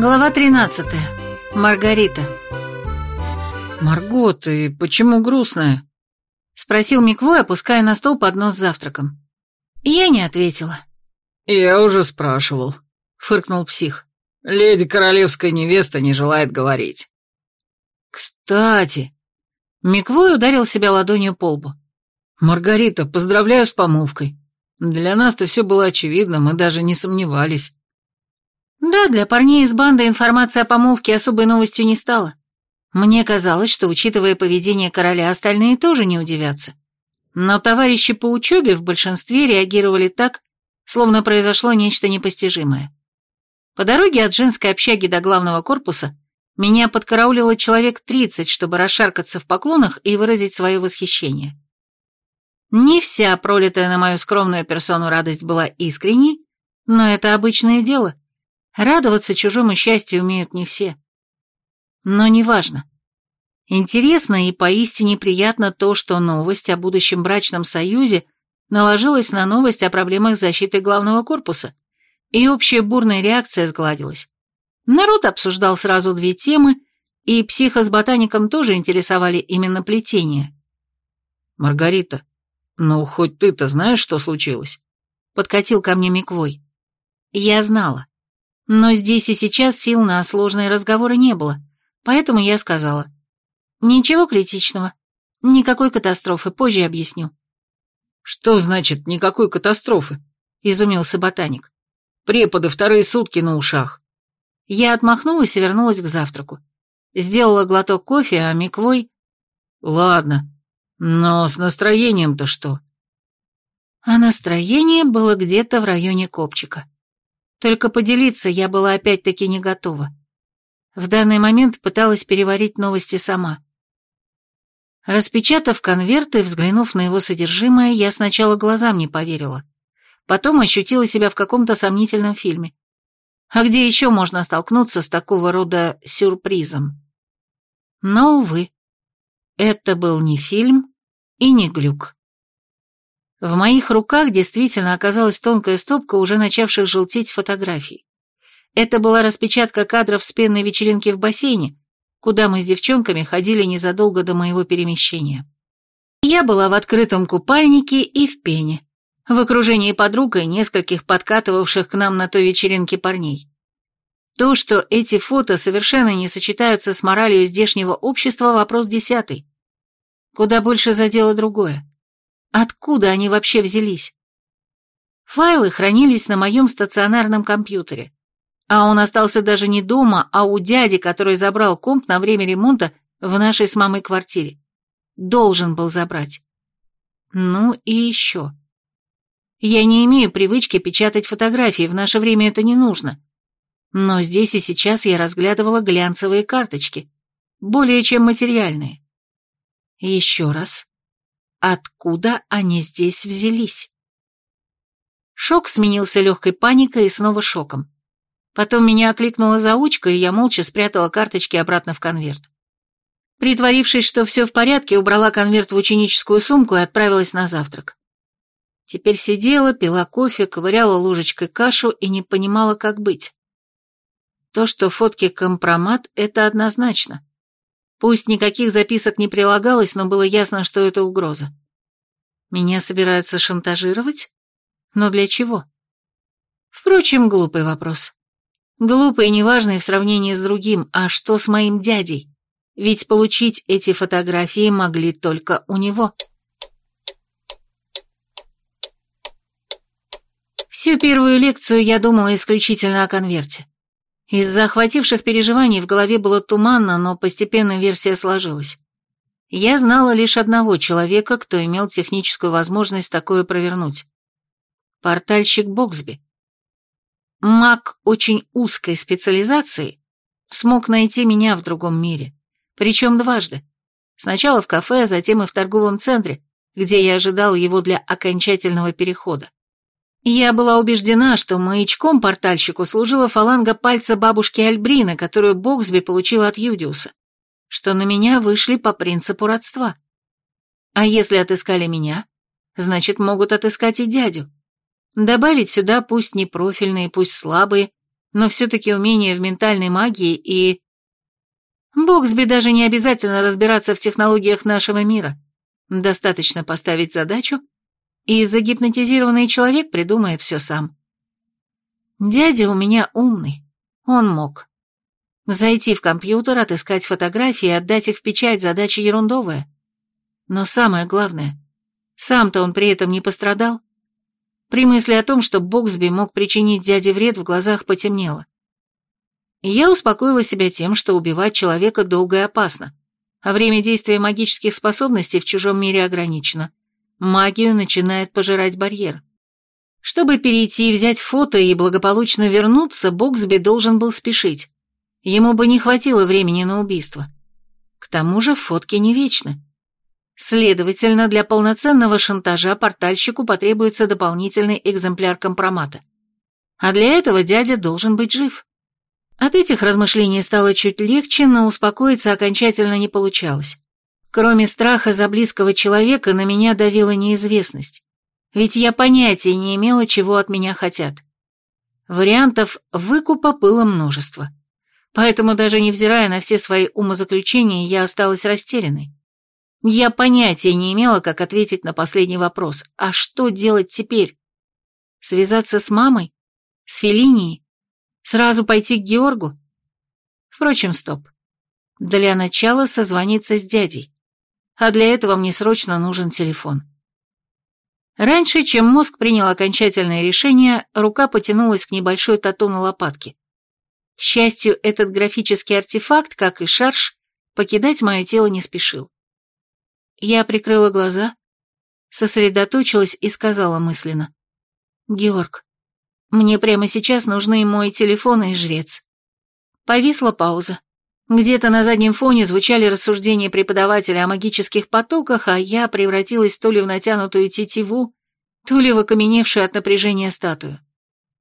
Глава 13. Маргарита. «Марго, ты почему грустная?» — спросил Миквой, опуская на стол поднос с завтраком. Я не ответила. «Я уже спрашивал», — фыркнул псих. «Леди королевская невеста не желает говорить». «Кстати...» Миквой ударил себя ладонью по лбу. «Маргарита, поздравляю с помолвкой. Для нас-то все было очевидно, мы даже не сомневались». Да, для парней из банды информация о помолвке особой новостью не стала. Мне казалось, что, учитывая поведение короля, остальные тоже не удивятся. Но товарищи по учебе в большинстве реагировали так, словно произошло нечто непостижимое. По дороге от женской общаги до главного корпуса меня подкараулило человек 30, чтобы расшаркаться в поклонах и выразить свое восхищение. Не вся пролитая на мою скромную персону радость была искренней, но это обычное дело — Радоваться чужому счастью умеют не все. Но неважно. Интересно и поистине приятно то, что новость о будущем брачном союзе наложилась на новость о проблемах защиты главного корпуса, и общая бурная реакция сгладилась. Народ обсуждал сразу две темы, и психо с ботаником тоже интересовали именно плетение. «Маргарита, ну хоть ты-то знаешь, что случилось?» Подкатил ко мне Миквой. Я знала. Но здесь и сейчас сил на сложные разговоры не было, поэтому я сказала. Ничего критичного. Никакой катастрофы, позже объясню. Что значит «никакой катастрофы»? Изумился ботаник. Преподы вторые сутки на ушах. Я отмахнулась и вернулась к завтраку. Сделала глоток кофе, а Миквой... Ладно, но с настроением-то что? А настроение было где-то в районе копчика. Только поделиться я была опять-таки не готова. В данный момент пыталась переварить новости сама. Распечатав конверт и взглянув на его содержимое, я сначала глазам не поверила. Потом ощутила себя в каком-то сомнительном фильме. А где еще можно столкнуться с такого рода сюрпризом? Но, увы, это был не фильм и не глюк. В моих руках действительно оказалась тонкая стопка уже начавших желтеть фотографий. Это была распечатка кадров с пенной вечеринки в бассейне, куда мы с девчонками ходили незадолго до моего перемещения. Я была в открытом купальнике и в пене, в окружении подруг и нескольких подкатывавших к нам на той вечеринке парней. То, что эти фото совершенно не сочетаются с моралью здешнего общества, вопрос десятый. Куда больше задело другое. Откуда они вообще взялись? Файлы хранились на моем стационарном компьютере. А он остался даже не дома, а у дяди, который забрал комп на время ремонта в нашей с мамой квартире. Должен был забрать. Ну и еще. Я не имею привычки печатать фотографии, в наше время это не нужно. Но здесь и сейчас я разглядывала глянцевые карточки, более чем материальные. Еще раз. Откуда они здесь взялись? Шок сменился легкой паникой и снова шоком. Потом меня окликнула заучка, и я молча спрятала карточки обратно в конверт. Притворившись, что все в порядке, убрала конверт в ученическую сумку и отправилась на завтрак. Теперь сидела, пила кофе, ковыряла ложечкой кашу и не понимала, как быть. То, что фотки компромат, это однозначно. Пусть никаких записок не прилагалось, но было ясно, что это угроза. Меня собираются шантажировать? Но для чего? Впрочем, глупый вопрос. Глупый и неважный в сравнении с другим, а что с моим дядей? Ведь получить эти фотографии могли только у него. Всю первую лекцию я думала исключительно о конверте. Из-за охвативших переживаний в голове было туманно, но постепенно версия сложилась. Я знала лишь одного человека, кто имел техническую возможность такое провернуть. Портальщик Боксби. Маг очень узкой специализации смог найти меня в другом мире. Причем дважды. Сначала в кафе, а затем и в торговом центре, где я ожидал его для окончательного перехода. Я была убеждена, что маячком портальщику служила фаланга пальца бабушки Альбрины, которую Боксби получил от Юдиуса, что на меня вышли по принципу родства. А если отыскали меня, значит, могут отыскать и дядю. Добавить сюда пусть не профильные, пусть слабые, но все-таки умение в ментальной магии и... Боксби даже не обязательно разбираться в технологиях нашего мира. Достаточно поставить задачу, и загипнотизированный человек придумает все сам. Дядя у меня умный, он мог. Зайти в компьютер, отыскать фотографии и отдать их в печать задача ерундовая. Но самое главное, сам-то он при этом не пострадал. При мысли о том, что Боксби мог причинить дяде вред, в глазах потемнело. Я успокоила себя тем, что убивать человека долго и опасно, а время действия магических способностей в чужом мире ограничено. Магию начинает пожирать барьер. Чтобы перейти и взять фото и благополучно вернуться, Боксби должен был спешить. Ему бы не хватило времени на убийство. К тому же фотки не вечны. Следовательно, для полноценного шантажа портальщику потребуется дополнительный экземпляр компромата. А для этого дядя должен быть жив. От этих размышлений стало чуть легче, но успокоиться окончательно не получалось. Кроме страха за близкого человека, на меня давила неизвестность. Ведь я понятия не имела, чего от меня хотят. Вариантов выкупа было множество. Поэтому даже невзирая на все свои умозаключения, я осталась растерянной. Я понятия не имела, как ответить на последний вопрос. А что делать теперь? Связаться с мамой? С Феллинией? Сразу пойти к Георгу? Впрочем, стоп. Для начала созвониться с дядей. А для этого мне срочно нужен телефон. Раньше, чем мозг принял окончательное решение, рука потянулась к небольшой тату на лопатке. К счастью, этот графический артефакт, как и шарж, покидать мое тело не спешил. Я прикрыла глаза, сосредоточилась и сказала мысленно. «Георг, мне прямо сейчас нужны мой телефон и жрец. Повисла пауза. Где-то на заднем фоне звучали рассуждения преподавателя о магических потоках, а я превратилась то ли в натянутую тетиву, то ли в окаменевшую от напряжения статую.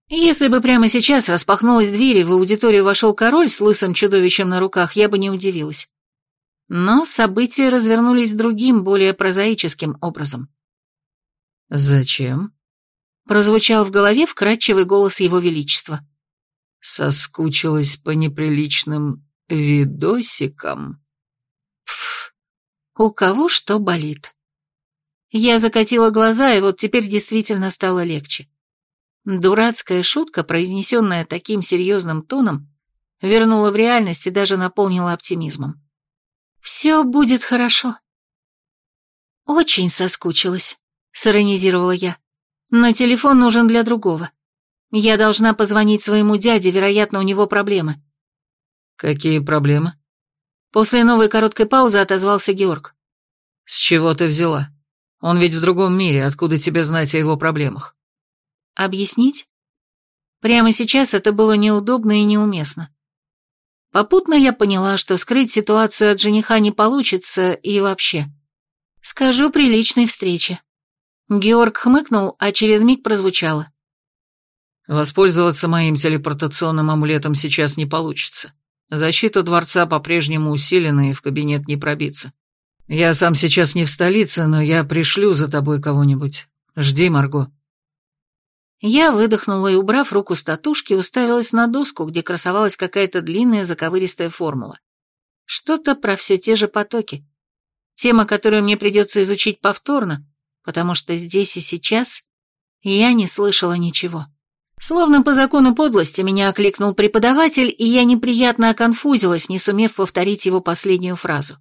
Если бы прямо сейчас распахнулась дверь и в аудиторию вошел король с лысым чудовищем на руках, я бы не удивилась. Но события развернулись другим, более прозаическим образом. «Зачем?» прозвучал в голове вкрадчивый голос его величества. Соскучилась по неприличным видосикам. Пф, у кого что болит. Я закатила глаза, и вот теперь действительно стало легче. Дурацкая шутка, произнесенная таким серьезным тоном, вернула в реальность и даже наполнила оптимизмом. «Все будет хорошо». «Очень соскучилась», — сиронизировала я. Но телефон нужен для другого. Я должна позвонить своему дяде, вероятно, у него проблемы. Какие проблемы? После новой короткой паузы отозвался Георг. С чего ты взяла? Он ведь в другом мире, откуда тебе знать о его проблемах? Объяснить? Прямо сейчас это было неудобно и неуместно. Попутно я поняла, что скрыть ситуацию от жениха не получится и вообще. Скажу при личной встрече. Георг хмыкнул, а через миг прозвучало. «Воспользоваться моим телепортационным амулетом сейчас не получится. Защита дворца по-прежнему усилена, и в кабинет не пробиться. Я сам сейчас не в столице, но я пришлю за тобой кого-нибудь. Жди, Марго». Я выдохнула и, убрав руку с татушки, уставилась на доску, где красовалась какая-то длинная заковыристая формула. Что-то про все те же потоки. Тема, которую мне придется изучить повторно, потому что здесь и сейчас я не слышала ничего. Словно по закону подлости меня окликнул преподаватель, и я неприятно оконфузилась, не сумев повторить его последнюю фразу.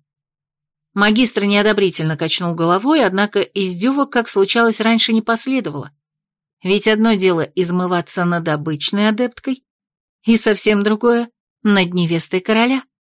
Магистр неодобрительно качнул головой, однако издевок, как случалось раньше, не последовало. Ведь одно дело измываться над обычной адепткой, и совсем другое — над невестой короля.